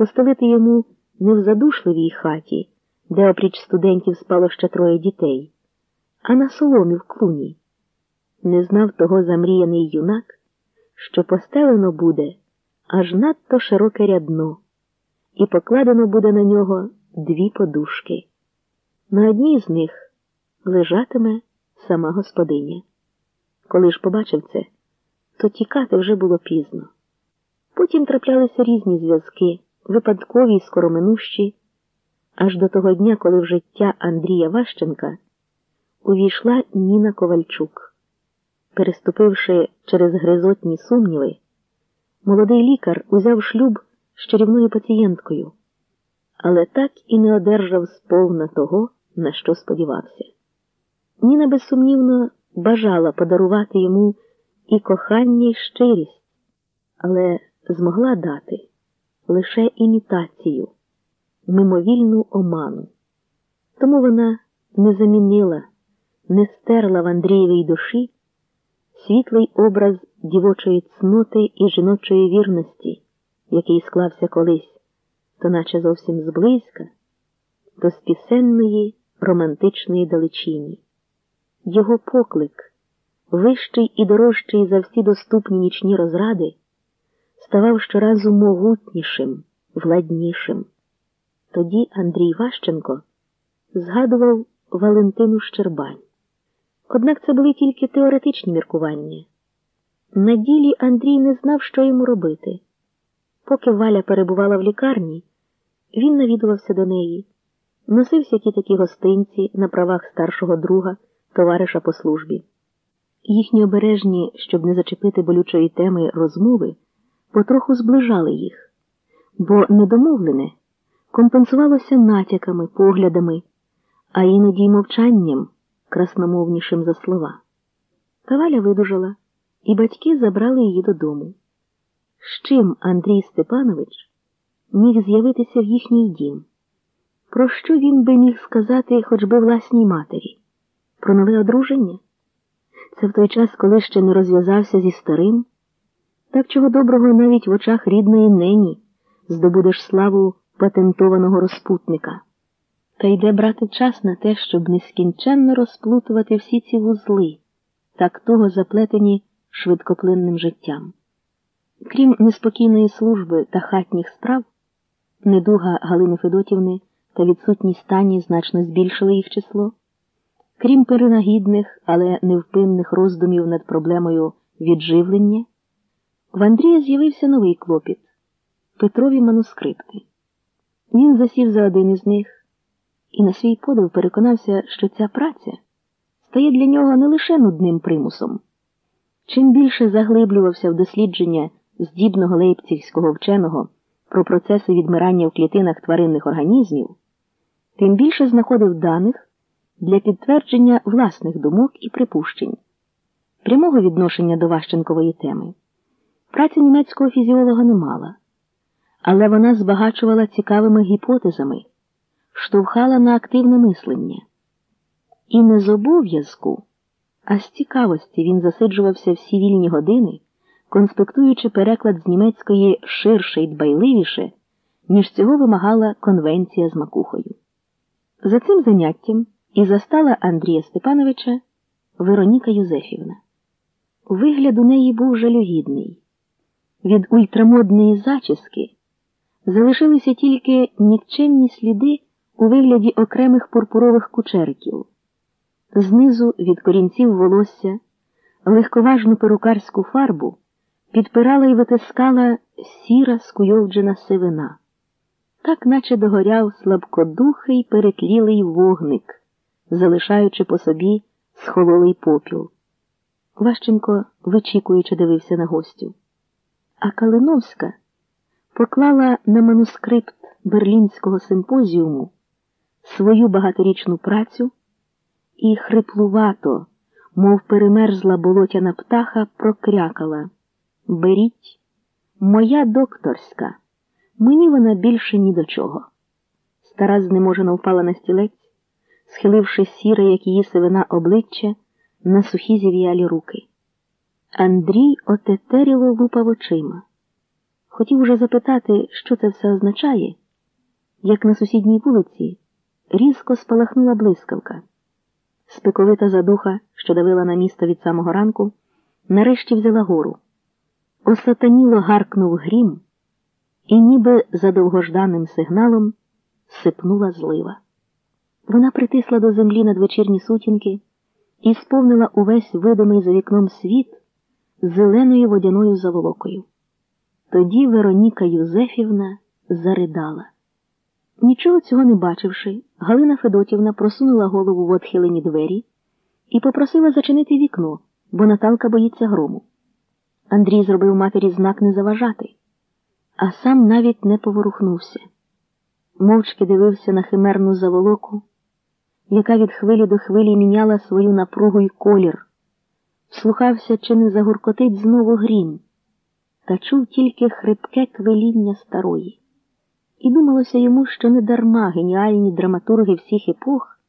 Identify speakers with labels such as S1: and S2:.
S1: постелити йому не в задушливій хаті, де опріч студентів спало ще троє дітей, а на соломі в клуні. Не знав того замріяний юнак, що постелено буде аж надто широке рядно, і покладено буде на нього дві подушки. На одній з них лежатиме сама господиня. Коли ж побачив це, то тікати вже було пізно. Потім траплялися різні зв'язки, випадкові й скороминущі, аж до того дня, коли в життя Андрія Ващенка увійшла Ніна Ковальчук. Переступивши через гризотні сумніви, молодий лікар узяв шлюб з чарівною пацієнткою, але так і не одержав сповна того, на що сподівався. Ніна безсумнівно бажала подарувати йому і кохання, і щирість, але змогла дати лише імітацію, мимовільну оману. Тому вона не замінила, не стерла в Андрієвій душі світлий образ дівочої цноти і жіночої вірності, який склався колись, то наче зовсім зблизька, до спісенної романтичної далечині. Його поклик, вищий і дорожчий за всі доступні нічні розради, ставав щоразу могутнішим, владнішим. Тоді Андрій Ващенко згадував Валентину Щербань. Однак це були тільки теоретичні міркування. На ділі Андрій не знав, що йому робити. Поки Валя перебувала в лікарні, він навідувався до неї, носився ті такі гостинці на правах старшого друга, товариша по службі. Їхні обережні, щоб не зачепити болючої теми розмови, потроху зближали їх, бо недомовлене компенсувалося натяками, поглядами, а іноді й мовчанням красномовнішим за слова. Та Валя видужала, і батьки забрали її додому. З чим Андрій Степанович міг з'явитися в їхній дім? Про що він би міг сказати хоч би власній матері? Про нове одруження? Це в той час, коли ще не розв'язався зі старим, так чого доброго навіть в очах рідної нені здобудеш славу патентованого розпутника. Та йде брати час на те, щоб нескінченно розплутувати всі ці вузли, так того заплетені швидкоплинним життям. Крім неспокійної служби та хатніх справ, недуга Галини Федотівни та відсутність стані значно збільшили їх число. Крім перенагідних, але невпинних роздумів над проблемою відживлення, в Андрія з'явився новий клопіт Петрові манускрипти. Він засів за один із них і на свій подив переконався, що ця праця стає для нього не лише нудним примусом. Чим більше заглиблювався в дослідження здібного лейпцигського вченого про процеси відмирання в клітинах тваринних організмів, тим більше знаходив даних для підтвердження власних думок і припущень, прямого відношення до Ващенкової теми. Праця німецького фізіолога не мала, але вона збагачувала цікавими гіпотезами, штовхала на активне мислення. І не з обов'язку, а з цікавості він засиджувався всі вільні години, конспектуючи переклад з німецької ширше й дбайливіше, ніж цього вимагала конвенція з макухою. За цим заняттям і застала Андрія Степановича Вероніка Юзефівна. Вигляд у неї був жалюгідний. Від ультрамодної зачіски залишилися тільки нікчемні сліди у вигляді окремих пурпурових кучериків. Знизу від корінців волосся легковажну перукарську фарбу підпирала і витискала сіра скуйовджена сивина, так наче догоряв слабкодухий перетлілий вогник, залишаючи по собі схололий попіл. Ващенко вичікуючи дивився на гостю. А Калиновська поклала на манускрипт Берлінського симпозіуму свою багаторічну працю і хриплувато, мов перемерзла болотяна птаха, прокрякала Беріть, моя докторська, мені вона більше ні до чого. Стара знеможено впала на стілець, схиливши сіре, як її сивина обличчя на сухі зів'ялі руки. Андрій отетеріло лупав очима. хотів уже запитати, що це все означає, як на сусідній вулиці різко спалахнула блискавка. Спековита задуха, що давила на місто від самого ранку, нарешті взяла гору. Осатаніло гаркнув грім, і ніби за довгожданим сигналом сипнула злива. Вона притисла до землі надвечірні сутінки і сповнила увесь видимий за вікном світ зеленою водяною заволокою. Тоді Вероніка Юзефівна заридала. Нічого цього не бачивши, Галина Федотівна просунула голову в отхилені двері і попросила зачинити вікно, бо Наталка боїться грому. Андрій зробив матері знак не заважати, а сам навіть не поворухнувся. Мовчки дивився на химерну заволоку, яка від хвилі до хвилі міняла свою напругу й колір, вслухався, чи не загуркотить знову грім, та чув тільки хрипке квеління старої. І думалося йому, що не дарма геніальні драматурги всіх епох